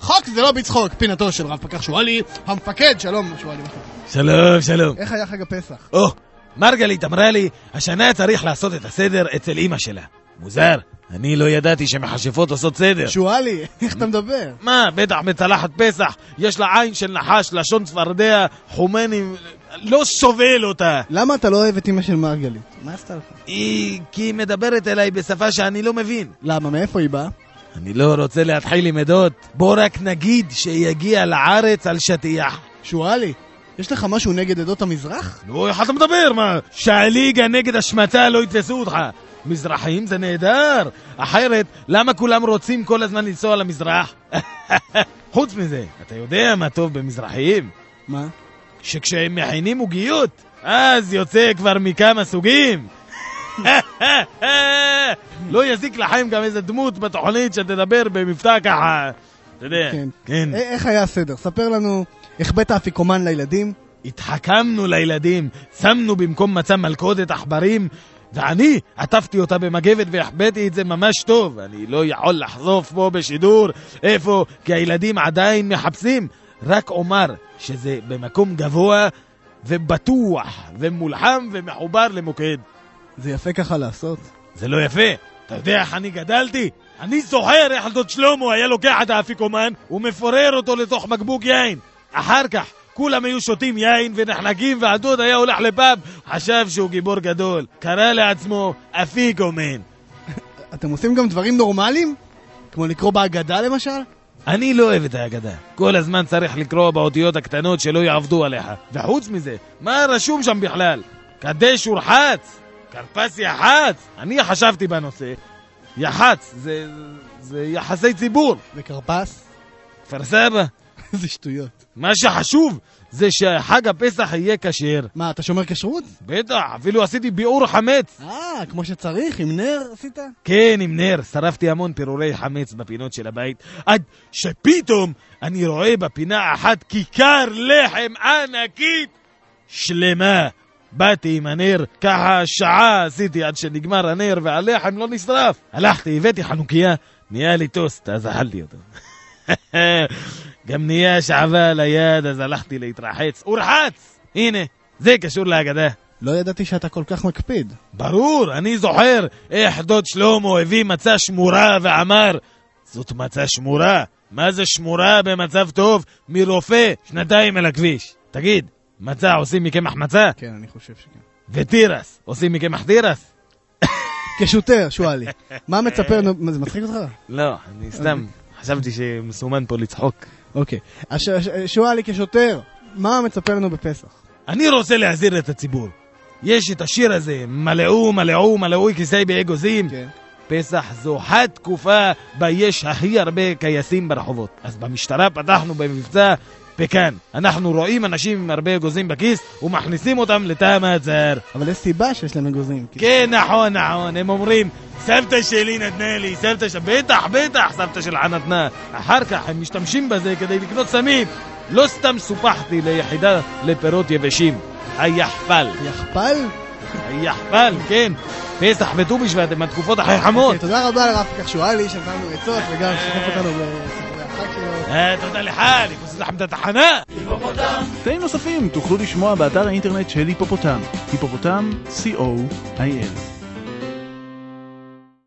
חוק זה לא בצחוק, פינתו של רב פקח שואלי, המפקד, שלום שואלי. שלום, שלום. איך היה חג הפסח? או, מרגלית אמרה לי, השנה צריך לעשות את הסדר אצל אימא שלה. מוזר, אני לא ידעתי שמכשפות עושות סדר. שואלי, איך אתה מדבר? מה, בטח בצלחת פסח, יש לה עין של נחש, לשון צפרדע, חומנים, לא סובל אותה. למה אתה לא אוהב את אמא של מרגלית? מה עשתה לך? היא... כי היא מדברת אליי בשפה שאני לא מבין. למה, מאיפה היא באה? אני לא רוצה להתחיל עם עדות, בוא רק נגיד שיגיע לארץ על שטיח. שואלי, יש לך משהו נגד עדות המזרח? נו, איך אתה מדבר? מה? שהליגה נגד השמצה לא יתפסו אותך. מזרחים זה נהדר. אחרת, למה כולם רוצים כל הזמן לנסוע למזרח? חוץ מזה, אתה יודע מה טוב במזרחיים? מה? שכשהם מכינים עוגיות, אז יוצא כבר מכמה סוגים. לא יזיק לכם גם איזה דמות בתוכנית שתדבר במבטא ככה. אתה יודע, כן. כן. א- איך היה הסדר? ספר לנו, החבאת אפיקומן לילדים? התחכמנו לילדים, שמנו במקום מצה מלכודת עכברים, ואני עטפתי אותה במגבת והחבאתי את זה ממש טוב. אני לא יכול לחשוף פה בשידור איפה, כי הילדים עדיין מחפשים. רק אומר שזה במקום גבוה ובטוח ומולחם ומחובר למוקד. זה יפה ככה לעשות. זה לא יפה. אתה יודע איך אני גדלתי? אני זוכר איך דוד שלמה היה לוקח את האפיקומן ומפורר אותו לתוך בקבוק יין. אחר כך כולם היו שותים יין ונחנקים והדוד היה הולך לפאב, חשב שהוא גיבור גדול. קרא לעצמו אפיקומן. אתם עושים גם דברים נורמליים? כמו לקרוא בהגדה למשל? אני לא אוהב את ההגדה. כל הזמן צריך לקרוא באותיות הקטנות שלא יעבדו עליך. וחוץ מזה, מה רשום שם בכלל? קדש ורחץ? כרפס יח"צ? אני חשבתי בנושא. יח"צ זה, זה יחסי ציבור. וכרפס? כפר סבא. איזה שטויות. מה שחשוב זה שחג הפסח יהיה כשר. מה, אתה שומר כשרות? בטח, אפילו עשיתי ביעור חמץ. אה, כמו שצריך, עם נר עשית? כן, עם נר, שרפתי המון פירורי חמץ בפינות של הבית, עד שפתאום אני רואה בפינה אחת כיכר לחם ענקית שלמה. באתי עם הנר, ככה שעה עשיתי עד שנגמר הנר והלחם לא נשרף. הלכתי, הבאתי חנוכיה, נהיה לי טוסט, אז אכלתי אותו. גם נהיה שעווה על היד, אז הלכתי להתרחץ. ורחץ! הנה, זה קשור להגדה. לא ידעתי שאתה כל כך מקפיד. ברור, אני זוכר איך דוד שלמה הביא מצה שמורה ואמר זאת מצה שמורה. מה זה שמורה במצב טוב? מרופא, שנתיים על הכביש. תגיד, מצה עושים מקמח מצה? כן, אני חושב שכן. ותירס, עושים מקמח תירס? כשוטר, שואלי. מה מצפה זה מצחיק אותך? לא, אני סתם חשבתי שמסומן פה לצחוק. אוקיי. הש- הש- שואלי כשוטר, מה מצפה לנו בפסח? אני רוצה להזהיר את הציבור. יש את השיר הזה, מלאו, מלאו, מלאו כיסי באגוזים. כן. פסח זו התקופה בה יש הכי הרבה קייסים ברחובות. אז במשטרה פתחנו במבצע פקן. אנחנו רואים אנשים עם הרבה אגוזים בכיס ומכניסים אותם לתא המעצר. אבל יש סיבה שיש להם אגוזים. כי- כן, נכון, נכון, הם אומרים, סבתא שלי נתנה לי, סבתא של... בטח, בטח, סבתא שלך נתנה. אחר כך הם משתמשים בזה כדי לקנות סמים. לא סתם סופחתי ליחידה לפירות יבשים. היחפל. יחפל? היחפל, כן. פסח וט"ו בשבט הם התקופות הכי חמות. אוקיי, תודה רבה לרב פקח שואלי, שנתן לנו עצות וגם שיתף אותנו. אה, תודה לך, חושב לכם את התחנה. קטעים נוספים תוכלו לשמוע באתר האינטרנט של היפופוטם, היפופוטם, co.il.